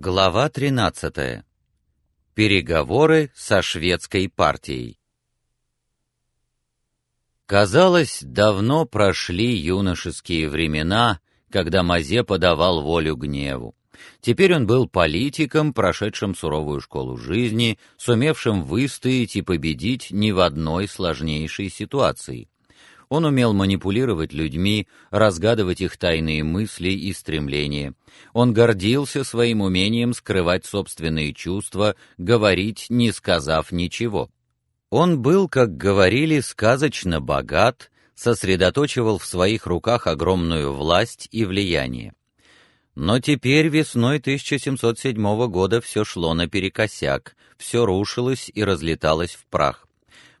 Глава 13. Переговоры со шведской партией. Казалось, давно прошли юношеские времена, когда Мазепа давал волю гневу. Теперь он был политиком, прошедшим суровую школу жизни, сумевшим выстоять и победить ни в одной сложнейшей ситуации. Он умел манипулировать людьми, разгадывать их тайные мысли и стремления. Он гордился своим умением скрывать собственные чувства, говорить, не сказав ничего. Он был, как говорили, сказочно богат, сосредоточивал в своих руках огромную власть и влияние. Но теперь весной 1707 года все шло наперекосяк, все рушилось и разлеталось в прах.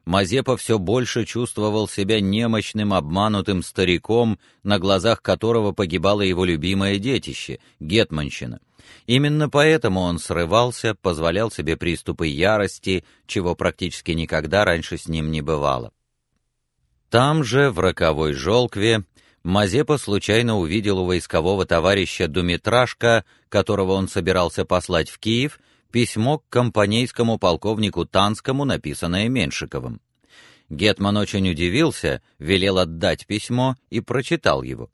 Мазепа все больше чувствовал себя немощным, обманутым стариком, на глазах которого погибало его любимое детище гетманщина. Именно поэтому он срывался, позволял себе приступы ярости, чего практически никогда раньше с ним не бывало. Там же, в роковой Жолкве, Мазепа случайно увидел у войскового товарища Думитрашка, которого он собирался послать в Киев, письмо к компанейскому полковнику Танскому, написанное Меншиковым. Гетман очень удивился, велел отдать письмо и прочитал его.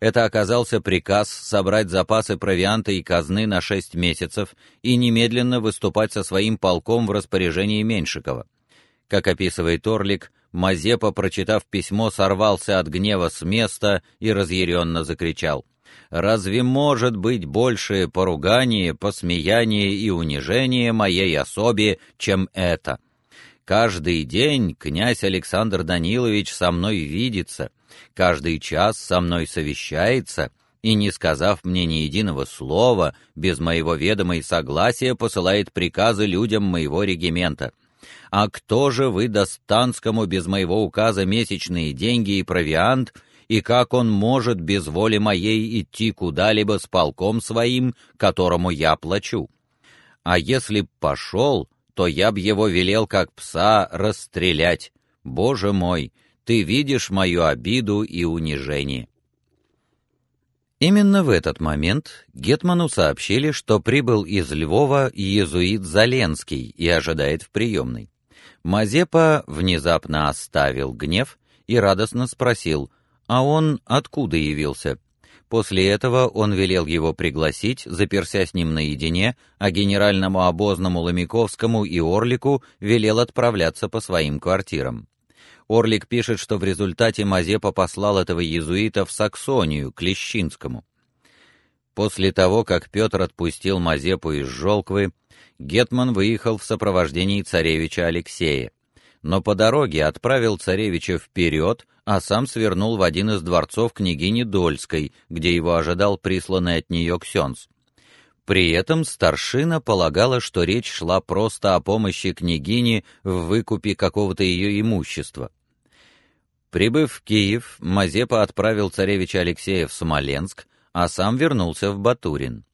Это оказался приказ собрать запасы провианта и казны на шесть месяцев и немедленно выступать со своим полком в распоряжении Меншикова. Как описывает Орлик, Мазепа, прочитав письмо, сорвался от гнева с места и разъяренно закричал: Разве может быть большее поругание, посмеяние и унижение моей особе, чем это? Каждый день князь Александр Данилович со мной видится, каждый час со мной совещается и, не сказав мне ни единого слова, без моего ведома и согласия посылает приказы людям моего регимента. А кто же вы Достанскому без моего указа месячные деньги и провиант и как он может без воли моей идти куда-либо с полком своим, которому я плачу? А если б пошел, то я б его велел как пса расстрелять. Боже мой, ты видишь мою обиду и унижение. Именно в этот момент гетману сообщили, что прибыл из Львова иезуит Заленский и ожидает в приемной. Мазепа внезапно оставил гнев и радостно спросил: а он откуда явился? После этого он велел его пригласить, заперся с ним наедине, а генеральному обозному Ломиковскому и Орлику велел отправляться по своим квартирам. Орлик пишет, что в результате Мазепа послал этого иезуита в Саксонию, к Лещинскому. После того, как Петр отпустил Мазепу из Жолквы, гетман выехал в сопровождении царевича Алексея но по дороге отправил царевича вперед, а сам свернул в один из дворцов княгини Дольской, где его ожидал присланный от нее ксенц. При этом старшина полагала, что речь шла просто о помощи княгине в выкупе какого-то ее имущества. Прибыв в Киев, Мазепа отправил царевича Алексея в Смоленск, а сам вернулся в Батурин.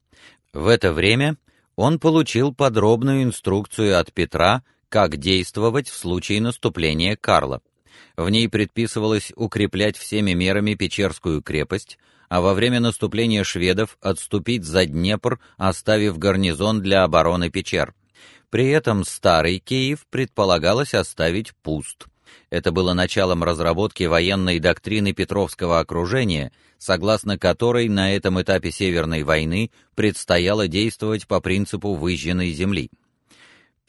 В это время он получил подробную инструкцию от Петра, как действовать в случае наступления Карла. В ней предписывалось укреплять всеми мерами Печерскую крепость, а во время наступления шведов отступить за Днепр, оставив гарнизон для обороны Печер. При этом старый Киев предполагалось оставить пуст. Это было началом разработки военной доктрины Петровского окружения, согласно которой на этом этапе Северной войны предстояло действовать по принципу выжженной земли.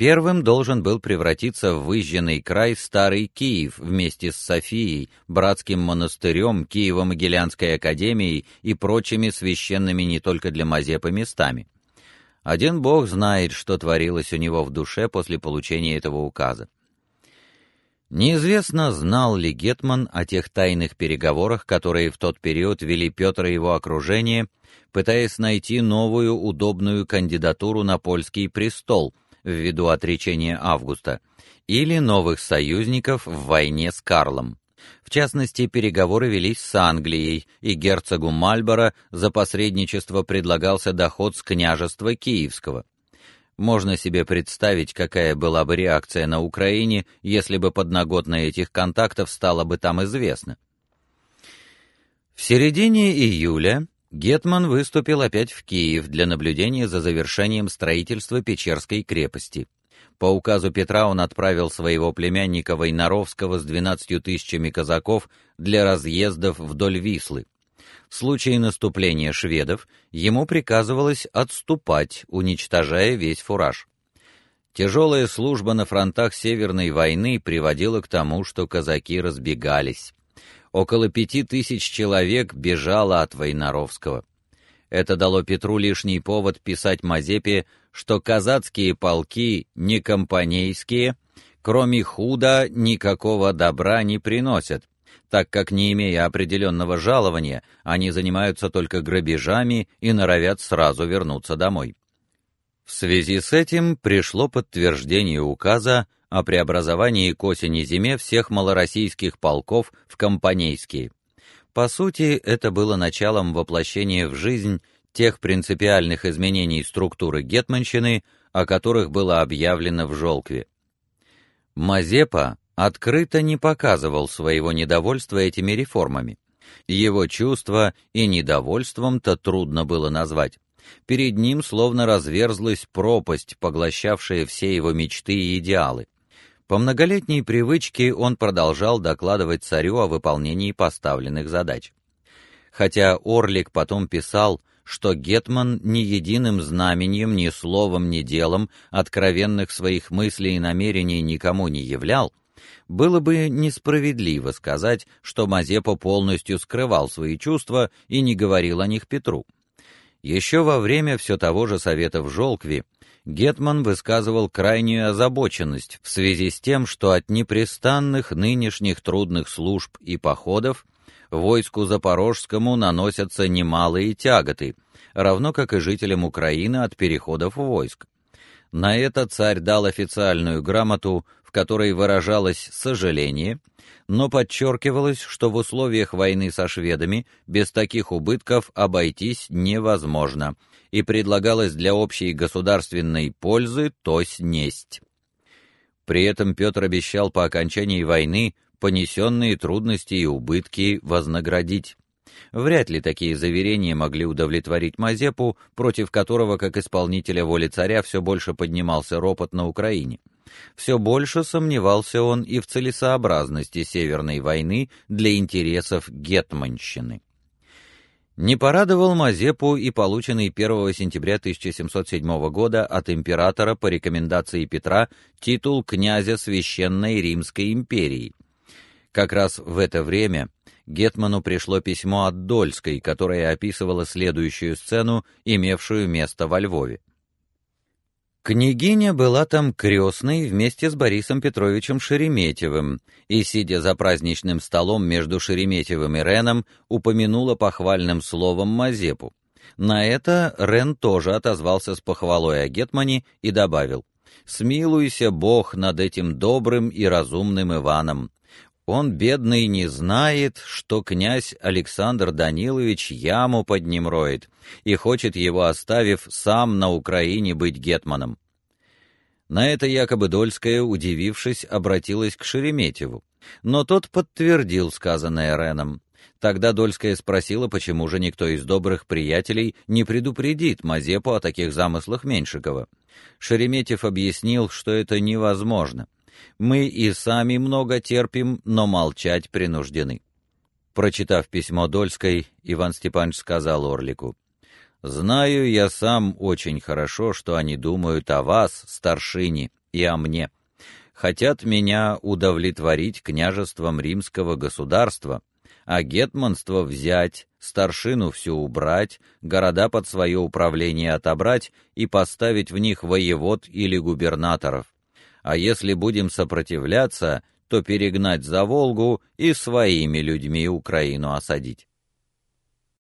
Первым должен был превратиться в выжженный край старый Киев вместе с Софией, братским монастырем, Киево-Могилянской академией и прочими священными не только для Мазепы местами. Один Бог знает, что творилось у него в душе после получения этого указа. Неизвестно, знал ли гетман о тех тайных переговорах, которые в тот период вели Петр и его окружение, пытаясь найти новую удобную кандидатуру на польский престол ввиду отречения Августа, или новых союзников в войне с Карлом. В частности, переговоры велись с Англией, и герцогу Мальборо за посредничество предлагался доход с княжества Киевского. Можно себе представить, какая была бы реакция на Украине, если бы подноготная этих контактов стала бы там известна. В середине июля Гетман выступил опять в Киев для наблюдения за завершением строительства Печерской крепости. По указу Петра он отправил своего племянника Войнаровского с 12 тысячами казаков для разъездов вдоль Вислы. В случае наступления шведов ему приказывалось отступать, уничтожая весь фураж. Тяжелая служба на фронтах Северной войны приводила к тому, что казаки разбегались около пяти тысяч человек бежало от Войнаровского. Это дало Петру лишний повод писать Мазепе, что казацкие полки не компанейские, кроме худа никакого добра не приносят, так как не имея определенного жалования, они занимаются только грабежами и норовят сразу вернуться домой. В связи с этим пришло подтверждение указа о преобразовании к осени-зиме всех малороссийских полков в компанейские. По сути, это было началом воплощения в жизнь тех принципиальных изменений структуры гетманщины, о которых было объявлено в Жолкве. Мазепа открыто не показывал своего недовольства этими реформами. Его чувства и недовольством-то трудно было назвать. Перед ним словно разверзлась пропасть, поглощавшая все его мечты и идеалы. По многолетней привычке он продолжал докладывать царю о выполнении поставленных задач. Хотя Орлик потом писал, что гетман ни единым знаменем, ни словом, ни делом откровенных своих мыслей и намерений никому не являл, было бы несправедливо сказать, что Мазепа полностью скрывал свои чувства и не говорил о них Петру. Еще во время все того же совета в Жолкве Гетман высказывал крайнюю озабоченность в связи с тем, что от непрестанных нынешних трудных служб и походов войску запорожскому наносятся немалые тяготы, равно как и жителям Украины от переходов войск. На это царь дал официальную грамоту, которой выражалось сожаление, но подчеркивалось, что в условиях войны со шведами без таких убытков обойтись невозможно — и предлагалось для общей государственной пользы то снесть. При этом Петр обещал по окончании войны понесенные трудности и убытки вознаградить. Вряд ли такие заверения могли удовлетворить Мазепу, против которого, как исполнителя воли царя, все больше поднимался ропот на Украине. Все больше сомневался он и в целесообразности Северной войны для интересов гетманщины. Не порадовал Мазепу и полученный 1 сентября 1707 года от императора по рекомендации Петра титул князя Священной Римской империи. Как раз в это время гетману пришло письмо от Дольской, которое описывало следующую сцену, имевшую место во Львове. Княгиня была там крестной вместе с Борисом Петровичем Шереметьевым, и, сидя за праздничным столом между Шереметьевым и Реном, упомянула похвальным словом Мазепу. На это Рен тоже отозвался с похвалой о Гетмане и добавил «Смилуйся, Бог, над этим добрым и разумным Иваном. Он, бедный, не знает, что князь Александр Данилович яму под ним роет и хочет его, оставив сам на Украине быть гетманом. На это якобы Дольская, удивившись, обратилась к Шереметьеву, но тот подтвердил сказанное Реном. Тогда Дольская спросила, почему же никто из добрых приятелей не предупредит Мазепу о таких замыслах Меньшикова. Шереметьев объяснил, что это невозможно — мы и сами много терпим, но молчать принуждены. Прочитав письмо Дольской, Иван Степанович сказал Орлику: "Знаю я сам очень хорошо, что они думают о вас, старшине, и о мне. Хотят меня удовлетворить княжеством римского государства, а гетманство взять, старшину всю убрать, города под свое управление отобрать и поставить в них воевод или губернаторов а если будем сопротивляться, то перегнать за Волгу и своими людьми Украину осадить.